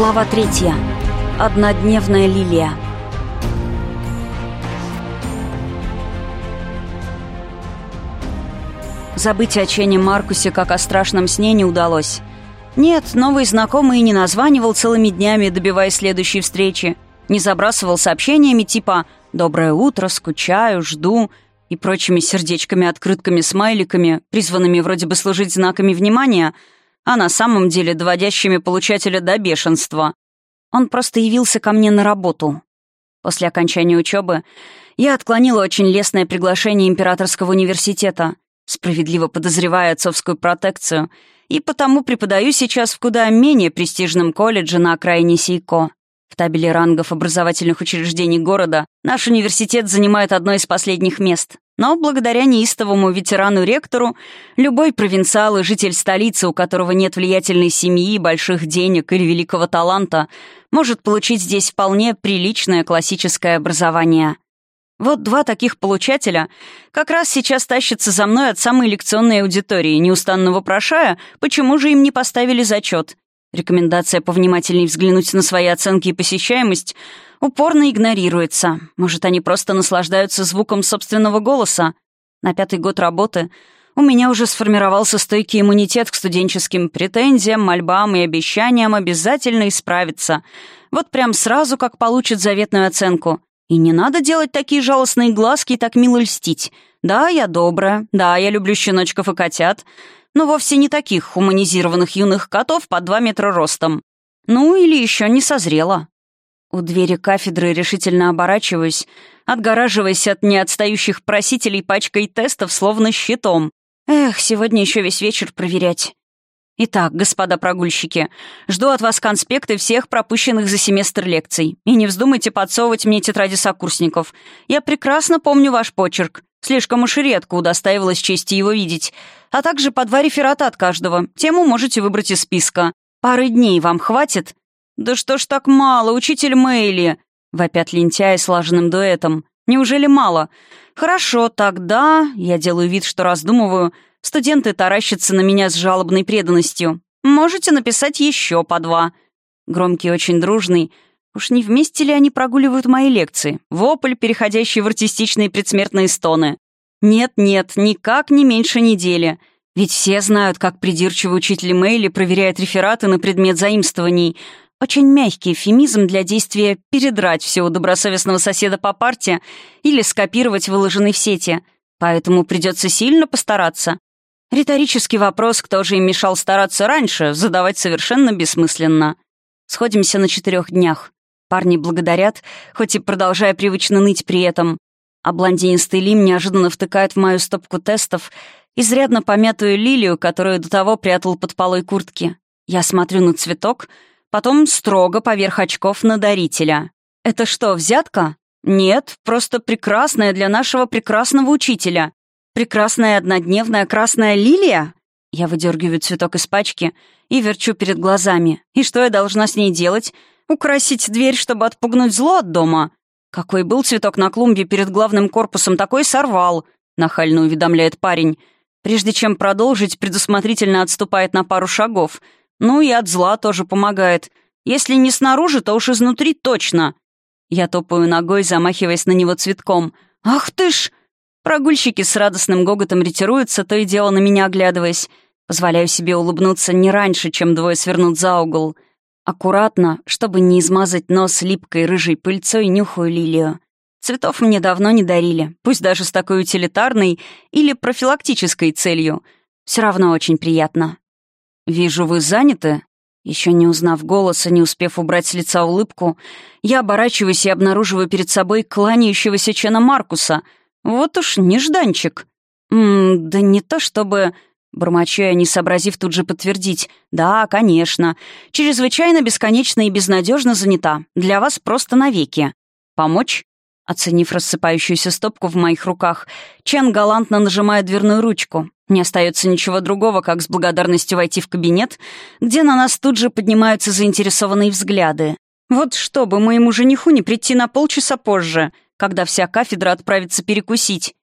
Глава третья. Однодневная лилия. Забыть о Чене Маркусе как о страшном сне не удалось. Нет, новый знакомый не названивал целыми днями, добиваясь следующей встречи. Не забрасывал сообщениями типа «Доброе утро, скучаю, жду» и прочими сердечками-открытками, смайликами, призванными вроде бы служить знаками внимания, а на самом деле доводящими получателя до бешенства. Он просто явился ко мне на работу. После окончания учебы я отклонила очень лестное приглашение Императорского университета, справедливо подозревая отцовскую протекцию, и потому преподаю сейчас в куда менее престижном колледже на окраине Сейко. В табеле рангов образовательных учреждений города наш университет занимает одно из последних мест. Но благодаря неистовому ветерану-ректору любой провинциал и житель столицы, у которого нет влиятельной семьи, больших денег или великого таланта, может получить здесь вполне приличное классическое образование. Вот два таких получателя как раз сейчас тащатся за мной от самой лекционной аудитории, неустанно вопрошая, почему же им не поставили зачет. Рекомендация повнимательней взглянуть на свои оценки и посещаемость упорно игнорируется. Может, они просто наслаждаются звуком собственного голоса. На пятый год работы у меня уже сформировался стойкий иммунитет к студенческим претензиям, мольбам и обещаниям обязательно исправиться. Вот прям сразу, как получит заветную оценку. И не надо делать такие жалостные глазки и так мило льстить. Да, я добрая, да, я люблю щеночков и котят, но вовсе не таких хуманизированных юных котов по два метра ростом. Ну, или еще не созрела. У двери кафедры решительно оборачиваюсь, отгораживаясь от неотстающих просителей пачкой тестов, словно щитом. Эх, сегодня еще весь вечер проверять. Итак, господа прогульщики, жду от вас конспекты всех пропущенных за семестр лекций. И не вздумайте подсовывать мне тетради сокурсников. Я прекрасно помню ваш почерк. Слишком уж редко удостаивалась чести его видеть. А также по два реферата от каждого. Тему можете выбрать из списка. Пары дней вам хватит? «Да что ж так мало, учитель Мэйли?» — вопят лентяи слаженным дуэтом. «Неужели мало? Хорошо, тогда...» — я делаю вид, что раздумываю. Студенты таращатся на меня с жалобной преданностью. «Можете написать еще по два». Громкий, очень дружный. Уж не вместе ли они прогуливают мои лекции? Вопль, переходящий в артистичные предсмертные стоны. Нет-нет, никак не меньше недели. Ведь все знают, как придирчивый учитель Мэйли проверяет рефераты на предмет заимствований, очень мягкий эвфемизм для действия «передрать» всего добросовестного соседа по парте или скопировать выложенный в сети, поэтому придется сильно постараться. Риторический вопрос, кто же им мешал стараться раньше, задавать совершенно бессмысленно. Сходимся на четырех днях. Парни благодарят, хоть и продолжая привычно ныть при этом. А блондинистый Лим неожиданно втыкает в мою стопку тестов изрядно помятую лилию, которую до того прятал под полой куртки. Я смотрю на цветок — потом строго поверх очков на дарителя. «Это что, взятка?» «Нет, просто прекрасная для нашего прекрасного учителя. Прекрасная однодневная красная лилия?» Я выдергиваю цветок из пачки и верчу перед глазами. И что я должна с ней делать? Украсить дверь, чтобы отпугнуть зло от дома? Какой был цветок на клумбе перед главным корпусом, такой сорвал, нахально уведомляет парень. Прежде чем продолжить, предусмотрительно отступает на пару шагов — ну и от зла тоже помогает. Если не снаружи, то уж изнутри точно. Я топаю ногой, замахиваясь на него цветком. «Ах ты ж!» Прогульщики с радостным гоготом ретируются, то и дело на меня оглядываясь. Позволяю себе улыбнуться не раньше, чем двое свернут за угол. Аккуратно, чтобы не измазать нос липкой рыжей пыльцой, нюхаю лилию. Цветов мне давно не дарили, пусть даже с такой утилитарной или профилактической целью. Все равно очень приятно. «Вижу, вы заняты?» Еще не узнав голоса, не успев убрать с лица улыбку, я оборачиваюсь и обнаруживаю перед собой кланяющегося Чена Маркуса. Вот уж нежданчик. «Ммм, да не то чтобы...» Бормочу я, не сообразив тут же подтвердить. «Да, конечно. Чрезвычайно бесконечно и безнадежно занята. Для вас просто навеки. Помочь?» Оценив рассыпающуюся стопку в моих руках, Чен галантно нажимает дверную ручку. Не остается ничего другого, как с благодарностью войти в кабинет, где на нас тут же поднимаются заинтересованные взгляды. Вот чтобы моему жениху не прийти на полчаса позже, когда вся кафедра отправится перекусить.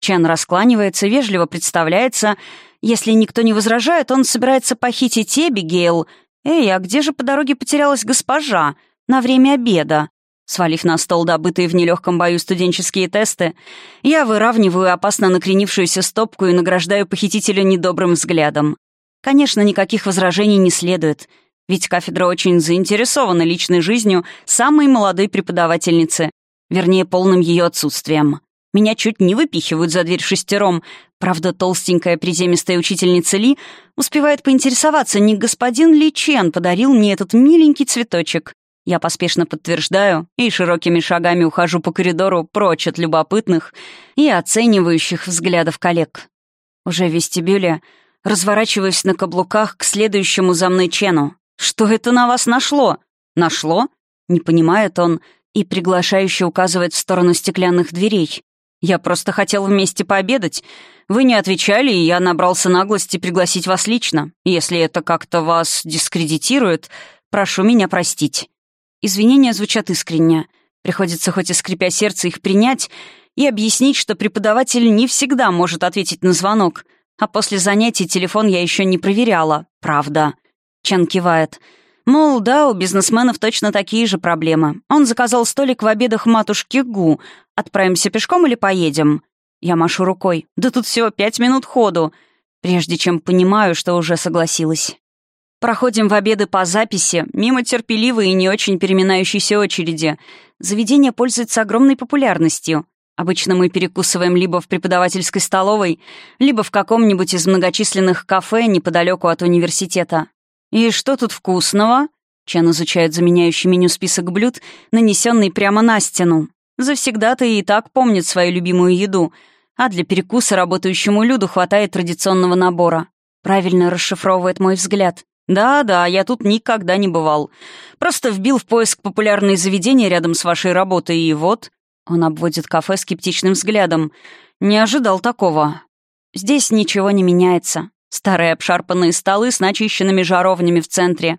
Чен раскланивается, вежливо представляется. Если никто не возражает, он собирается похитить Эбигейл. «Эй, а где же по дороге потерялась госпожа? На время обеда?» Свалив на стол добытые в нелегком бою студенческие тесты, я выравниваю опасно накренившуюся стопку и награждаю похитителя недобрым взглядом. Конечно, никаких возражений не следует, ведь кафедра очень заинтересована личной жизнью самой молодой преподавательницы, вернее, полным ее отсутствием. Меня чуть не выпихивают за дверь шестером. Правда, толстенькая приземистая учительница Ли успевает поинтересоваться, не господин Ли Чен подарил мне этот миленький цветочек. Я поспешно подтверждаю и широкими шагами ухожу по коридору прочь от любопытных и оценивающих взглядов коллег. Уже в вестибюле разворачиваюсь на каблуках к следующему за мной Чену. «Что это на вас нашло?» «Нашло?» — не понимает он и приглашающе указывает в сторону стеклянных дверей. «Я просто хотел вместе пообедать. Вы не отвечали, и я набрался наглости пригласить вас лично. Если это как-то вас дискредитирует, прошу меня простить». Извинения звучат искренне. Приходится хоть и скрипя сердце их принять и объяснить, что преподаватель не всегда может ответить на звонок. А после занятий телефон я еще не проверяла. Правда. Чен кивает. Мол, да, у бизнесменов точно такие же проблемы. Он заказал столик в обедах матушки Гу. Отправимся пешком или поедем? Я машу рукой. Да тут всего пять минут ходу. Прежде чем понимаю, что уже согласилась. Проходим в обеды по записи, мимо терпеливой и не очень переминающейся очереди. Заведение пользуется огромной популярностью. Обычно мы перекусываем либо в преподавательской столовой, либо в каком-нибудь из многочисленных кафе неподалеку от университета. «И что тут вкусного?» Чан изучает заменяющий меню список блюд, нанесенный прямо на стену. Завсегда-то и так помнит свою любимую еду, а для перекуса работающему Люду хватает традиционного набора. Правильно расшифровывает мой взгляд. «Да-да, я тут никогда не бывал. Просто вбил в поиск популярные заведения рядом с вашей работой, и вот...» Он обводит кафе скептичным взглядом. «Не ожидал такого. Здесь ничего не меняется. Старые обшарпанные столы с начищенными жаровнями в центре,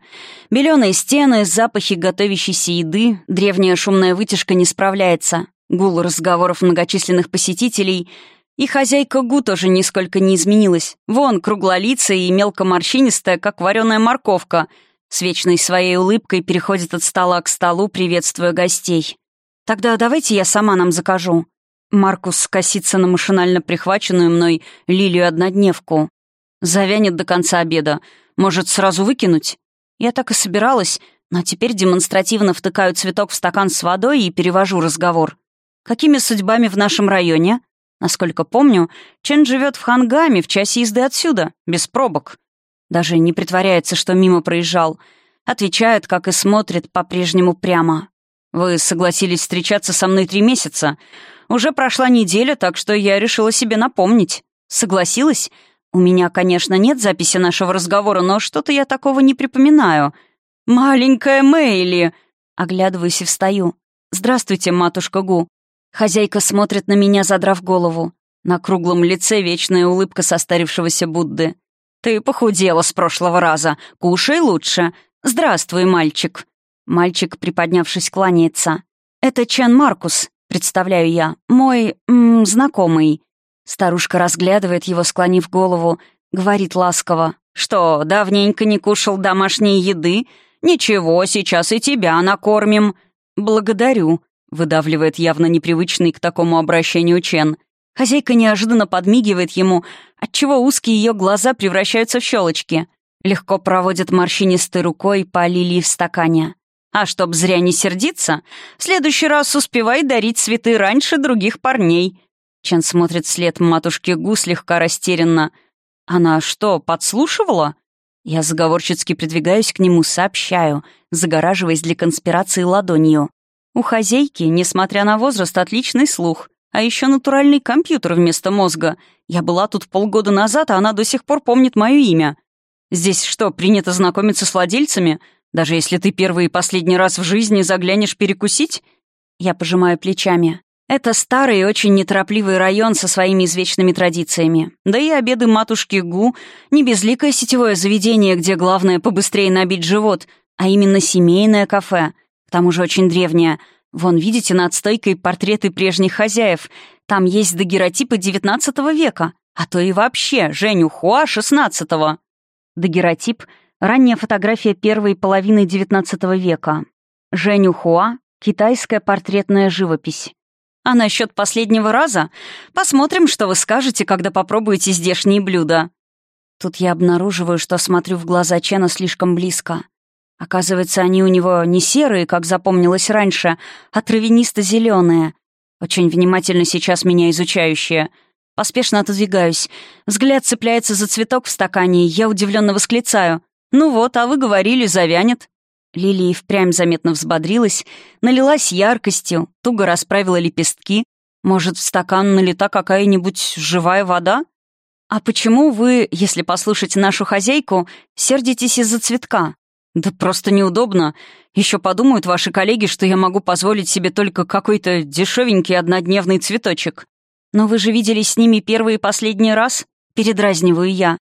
беленые стены, запахи готовящейся еды, древняя шумная вытяжка не справляется, гул разговоров многочисленных посетителей — и хозяйка Гу тоже нисколько не изменилась. Вон, круглолицая и мелкоморщинистая, как вареная морковка. С вечной своей улыбкой переходит от стола к столу, приветствуя гостей. «Тогда давайте я сама нам закажу». Маркус косится на машинально прихваченную мной лилию-однодневку. Завянет до конца обеда. Может, сразу выкинуть? Я так и собиралась, но теперь демонстративно втыкаю цветок в стакан с водой и перевожу разговор. «Какими судьбами в нашем районе?» Насколько помню, Чен живет в Хангаме в часе езды отсюда, без пробок. Даже не притворяется, что мимо проезжал. Отвечает, как и смотрит, по-прежнему прямо. «Вы согласились встречаться со мной три месяца. Уже прошла неделя, так что я решила себе напомнить. Согласилась? У меня, конечно, нет записи нашего разговора, но что-то я такого не припоминаю. Маленькая Мэйли!» Оглядываюсь и встаю. «Здравствуйте, матушка Гу. Хозяйка смотрит на меня, задрав голову. На круглом лице вечная улыбка состарившегося Будды. «Ты похудела с прошлого раза. Кушай лучше. Здравствуй, мальчик». Мальчик, приподнявшись, кланяется. «Это Чен Маркус», — представляю я. «Мой... М, знакомый». Старушка разглядывает его, склонив голову, говорит ласково. «Что, давненько не кушал домашней еды? Ничего, сейчас и тебя накормим». «Благодарю», Выдавливает явно непривычный к такому обращению Чен. Хозяйка неожиданно подмигивает ему, отчего узкие ее глаза превращаются в щелочки. Легко проводит морщинистой рукой по лилии в стакане. А чтоб зря не сердиться, в следующий раз успевай дарить цветы раньше других парней. Чен смотрит вслед матушке Гу слегка растерянно. Она что, подслушивала? Я заговорщицки придвигаюсь к нему, сообщаю, загораживаясь для конспирации ладонью. У хозяйки, несмотря на возраст, отличный слух. А еще натуральный компьютер вместо мозга. Я была тут полгода назад, а она до сих пор помнит мое имя. Здесь что, принято знакомиться с владельцами? Даже если ты первый и последний раз в жизни заглянешь перекусить? Я пожимаю плечами. Это старый и очень неторопливый район со своими извечными традициями. Да и обеды матушки Гу — не безликое сетевое заведение, где главное побыстрее набить живот, а именно семейное кафе — к тому же очень древняя. Вон, видите, над стойкой портреты прежних хозяев. Там есть дагеротипы XIX века, а то и вообще Женю Хуа XVI. Дагеротип Ранняя фотография первой половины XIX века. Женю Хуа, китайская портретная живопись. А насчет последнего раза? Посмотрим, что вы скажете, когда попробуете здешние блюда. Тут я обнаруживаю, что смотрю в глаза Чена слишком близко. Оказывается, они у него не серые, как запомнилось раньше, а травянисто-зеленые. Очень внимательно сейчас меня изучающие. Поспешно отодвигаюсь. Взгляд цепляется за цветок в стакане, и я удивленно восклицаю. «Ну вот, а вы говорили, завянет». Лилия впрямь заметно взбодрилась, налилась яркостью, туго расправила лепестки. Может, в стакан налита какая-нибудь живая вода? «А почему вы, если послушать нашу хозяйку, сердитесь из-за цветка?» «Да просто неудобно. Еще подумают ваши коллеги, что я могу позволить себе только какой-то дешевенький однодневный цветочек. Но вы же виделись с ними первый и последний раз?» Передразниваю я.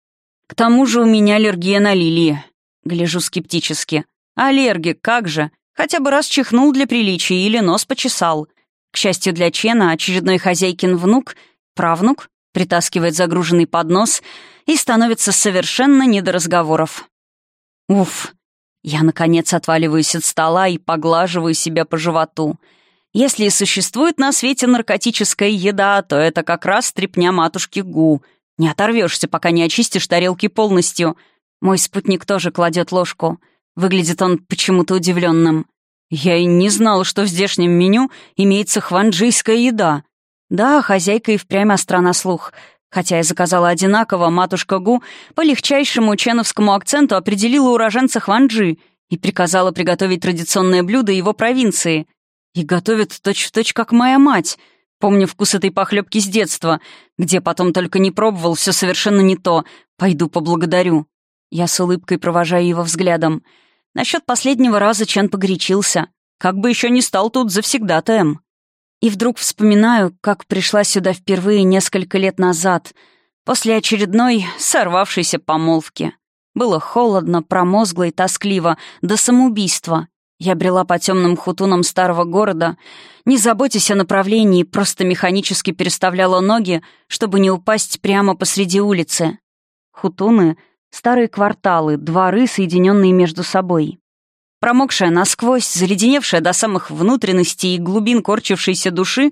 «К тому же у меня аллергия на лилии». Гляжу скептически. «Аллергик, как же? Хотя бы раз чихнул для приличия или нос почесал». К счастью для Чена, очередной хозяйкин внук, правнук, притаскивает загруженный поднос и становится совершенно не до разговоров. Уф. Я, наконец, отваливаюсь от стола и поглаживаю себя по животу. Если и существует на свете наркотическая еда, то это как раз трепня матушки Гу. Не оторвешься, пока не очистишь тарелки полностью. Мой спутник тоже кладет ложку. Выглядит он почему-то удивленным. Я и не знал, что в здешнем меню имеется хванджийская еда. Да, хозяйка и впрямь остра на слух. Хотя я заказала одинаково, матушка Гу по легчайшему ченовскому акценту определила уроженца Хванджи и приказала приготовить традиционное блюдо его провинции. И готовит точь-в-точь, как моя мать. Помню вкус этой похлебки с детства, где потом только не пробовал, все совершенно не то. Пойду поблагодарю. Я с улыбкой провожаю его взглядом. Насчет последнего раза Чен погорячился. Как бы еще не стал тут завсегдатаем. И вдруг вспоминаю, как пришла сюда впервые несколько лет назад, после очередной сорвавшейся помолвки. Было холодно, промозгло и тоскливо, до самоубийства. Я брела по темным хутунам старого города, не заботясь о направлении, просто механически переставляла ноги, чтобы не упасть прямо посреди улицы. Хутуны — старые кварталы, дворы, соединенные между собой. Промокшая насквозь, заледеневшая до самых внутренностей и глубин корчившейся души,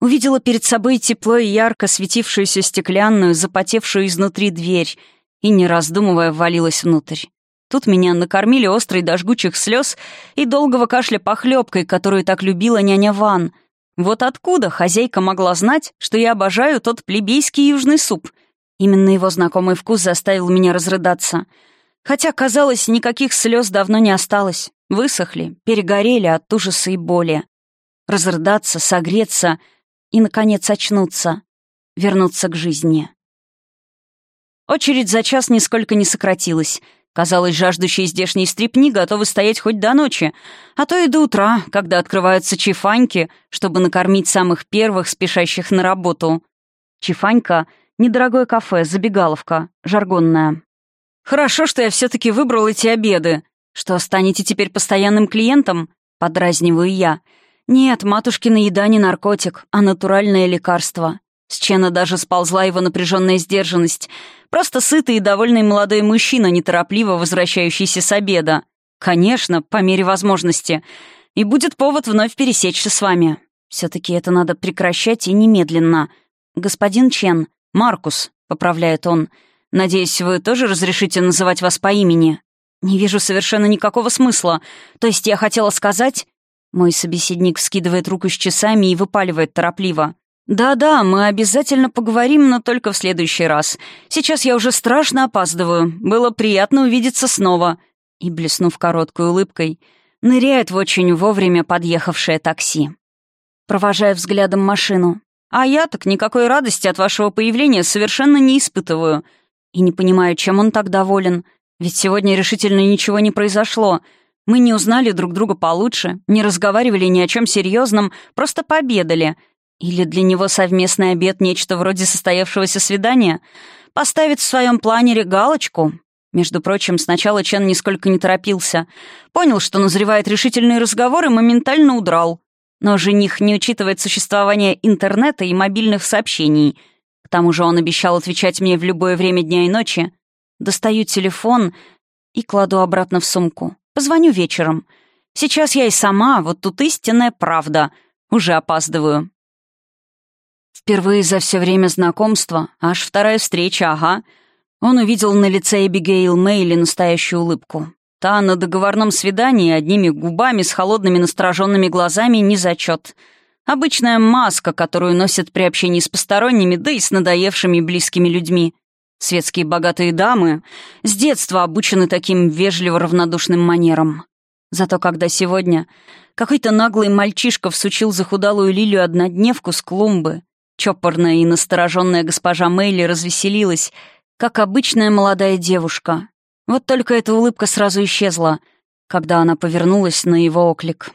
увидела перед собой тепло и ярко светившуюся стеклянную, запотевшую изнутри дверь и, не раздумывая, ввалилась внутрь. Тут меня накормили острой до жгучих слез и долгого кашля похлебкой, которую так любила няня Ван. Вот откуда хозяйка могла знать, что я обожаю тот плебейский южный суп? Именно его знакомый вкус заставил меня разрыдаться — Хотя, казалось, никаких слез давно не осталось. Высохли, перегорели от ужаса и боли. Разрыдаться, согреться и, наконец, очнуться. Вернуться к жизни. Очередь за час нисколько не сократилась. Казалось, жаждущие здешней стрипни готовы стоять хоть до ночи, а то и до утра, когда открываются чифаньки, чтобы накормить самых первых, спешащих на работу. Чифанька — недорогое кафе, забегаловка, жаргонная. «Хорошо, что я все-таки выбрал эти обеды. Что, станете теперь постоянным клиентом?» — подразниваю я. «Нет, матушкина еда не наркотик, а натуральное лекарство». С Чена даже сползла его напряженная сдержанность. Просто сытый и довольный молодой мужчина, неторопливо возвращающийся с обеда. Конечно, по мере возможности. И будет повод вновь пересечься с вами. Все-таки это надо прекращать и немедленно. Господин Чен, Маркус, поправляет он, — Надеюсь, вы тоже разрешите называть вас по имени? Не вижу совершенно никакого смысла. То есть я хотела сказать...» Мой собеседник скидывает руку с часами и выпаливает торопливо. «Да-да, мы обязательно поговорим, но только в следующий раз. Сейчас я уже страшно опаздываю. Было приятно увидеться снова». И, блеснув короткой улыбкой, ныряет в очень вовремя подъехавшее такси. Провожая взглядом машину. «А я так никакой радости от вашего появления совершенно не испытываю. И не понимаю, чем он так доволен. Ведь сегодня решительно ничего не произошло. Мы не узнали друг друга получше, не разговаривали ни о чем серьезном, просто пообедали. Или для него совместный обед — нечто вроде состоявшегося свидания? Поставит в своем планере галочку? Между прочим, сначала Чен нисколько не торопился. Понял, что назревает решительный разговор и моментально удрал. Но жених не учитывает существование интернета и мобильных сообщений — тому же он обещал отвечать мне в любое время дня и ночи. Достаю телефон И кладу обратно в сумку. Позвоню вечером. Сейчас я и сама, вот тут истинная правда. Уже опаздываю. Впервые за все время знакомства, аж вторая встреча, ага. Он увидел на лице Эбигейл Мейли настоящую улыбку. Та на договорном свидании одними губами с холодными настороженными глазами не зачет. Обычная маска, которую носят при общении с посторонними, да и с надоевшими близкими людьми. Светские богатые дамы с детства обучены таким вежливо равнодушным манерам. Зато когда сегодня какой-то наглый мальчишка всучил захудалую лилию однодневку с клумбы, чопорная и настороженная госпожа Мейли развеселилась, как обычная молодая девушка. Вот только эта улыбка сразу исчезла, когда она повернулась на его оклик.